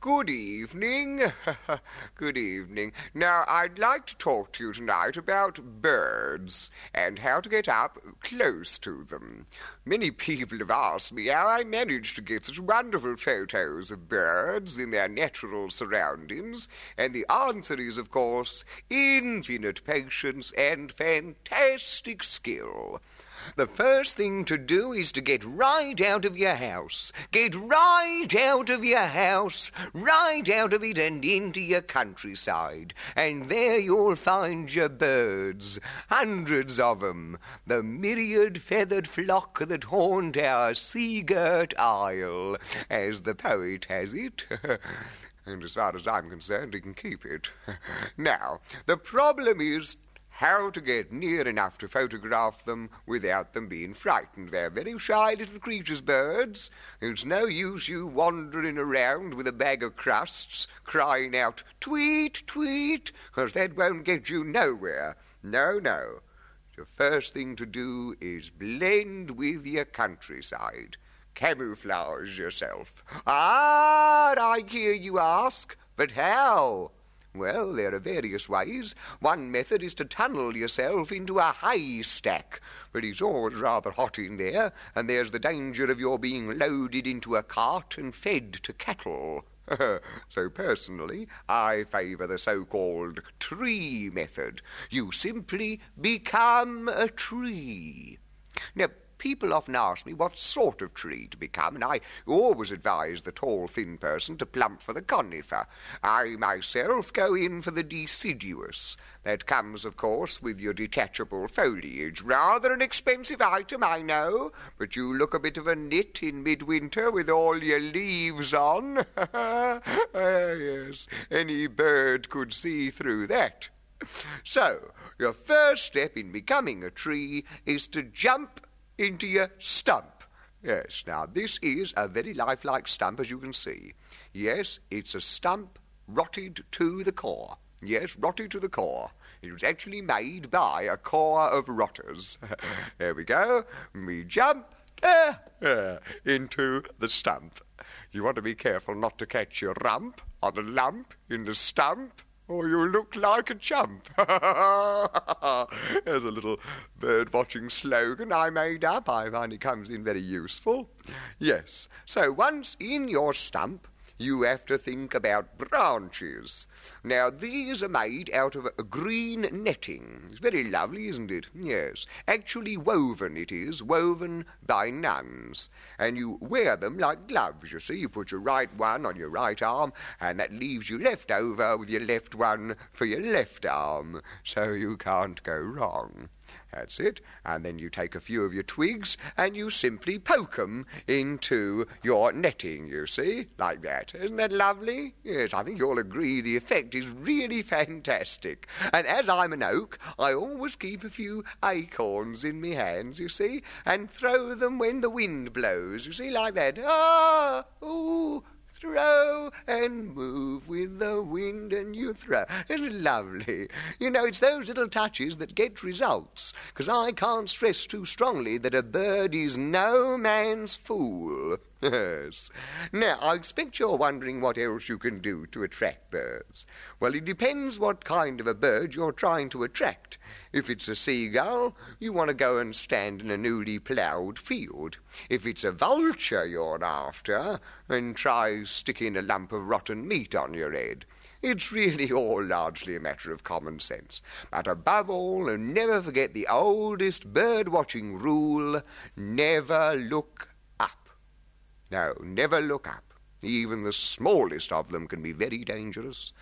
Good evening. Good evening. Now, I'd like to talk to you tonight about birds and how to get up close to them. Many people have asked me how I manage to get such wonderful photos of birds in their natural surroundings, and the answer is, of course, infinite patience and fantastic skill. The first thing to do is to get right out of your house. Get right out of your house, right out of it and into your countryside. And there you'll find your birds, hundreds of 'em, the myriad feathered flock that haunt our sea-girt isle, as the poet has it. and as far as I'm concerned, he can keep it. now, the problem is how to get near enough to photograph them without them being frightened. They're very shy little creatures, birds. It's no use you wandering around with a bag of crusts crying out, tweet, tweet, because that won't get you nowhere. No, no. The first thing to do is blend with your countryside. Camouflage yourself. Ah, I hear you ask, but how? Well, there are various ways. One method is to tunnel yourself into a haystack, but it's always rather hot in there, and there's the danger of your being loaded into a cart and fed to cattle. so personally, I favour the so-called tree method. You simply become a tree. Now, People often ask me what sort of tree to become, and I always advise the tall, thin person to plump for the conifer. I myself go in for the deciduous. That comes, of course, with your detachable foliage. Rather an expensive item, I know, but you look a bit of a nit in midwinter with all your leaves on. ah, yes, any bird could see through that. So, your first step in becoming a tree is to jump into your stump. Yes, now this is a very lifelike stump, as you can see. Yes, it's a stump rotted to the core. Yes, rotted to the core. It was actually made by a core of rotters. there we go. We jump uh, into the stump. You want to be careful not to catch your rump on the lump in the stump or you look like a chump. There's a little bird watching slogan I made up. I find it comes in very useful. Yes, so once in your stump, you have to think about branches. Now, these are made out of green netting. It's very lovely, isn't it? Yes. Actually woven it is, woven by nuns. And you wear them like gloves, you see. You put your right one on your right arm, and that leaves you left over with your left one for your left arm. So you can't go wrong. That's it. And then you take a few of your twigs and you simply poke 'em into your netting, you see, like that. Isn't that lovely? Yes, I think you'll agree the effect is really fantastic. And as I'm an oak, I always keep a few acorns in me hands, you see, and throw them when the wind blows, you see, like that. Ah, ooh, throw and move with the wind and you throw. Isn't lovely? You know, it's those little touches that get results, because I can't stress too strongly that a bird is no man's fool. Yes. Now, I expect you're wondering what else you can do to attract birds. Well, it depends what kind of a bird you're trying to attract. If it's a seagull, you want to go and stand in a newly ploughed field. If it's a vulture you're after, then try sticking a lump of rotten meat on your head. It's really all largely a matter of common sense. But above all, never forget the oldest bird watching rule never look no, never look up. Even the smallest of them can be very dangerous.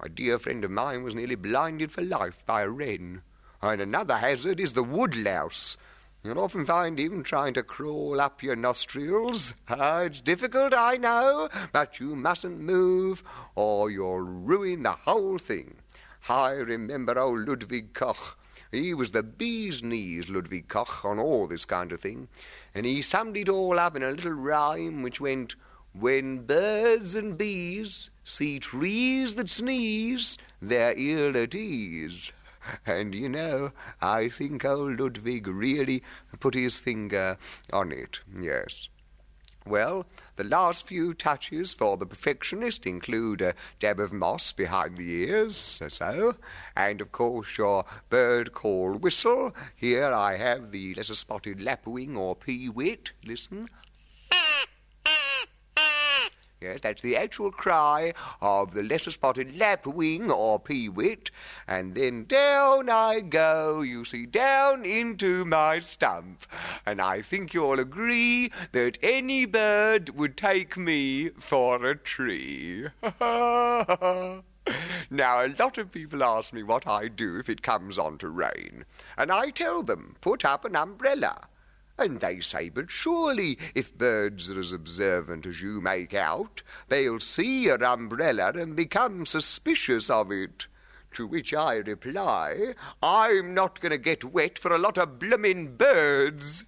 A dear friend of mine was nearly blinded for life by a wren. And another hazard is the woodlouse. You'll often find him trying to crawl up your nostrils. Ah, it's difficult, I know, but you mustn't move, or you'll ruin the whole thing. I remember old Ludwig Koch. He was the bee's knees, Ludwig Koch, on all this kind of thing and he summed it all up in a little rhyme which went, When birds and bees see trees that sneeze, they're ill at ease. And you know, I think old Ludwig really put his finger on it, yes. Well, the last few touches for the perfectionist include a dab of moss behind the ears, so, and of course your bird call whistle. Here I have the lesser spotted lapwing or peewit. Listen. Yes, that's the actual cry of the lesser spotted lapwing or peewit. And then down I go, you see, down into my stump. And I think you'll agree that any bird would take me for a tree. now, a lot of people ask me what I do if it comes on to rain. And I tell them, put up an umbrella. And they say, But surely, if birds are as observant as you make out, they'll see your umbrella and become suspicious of it. To which I reply, I'm not going to get wet for a lot of bloomin' birds.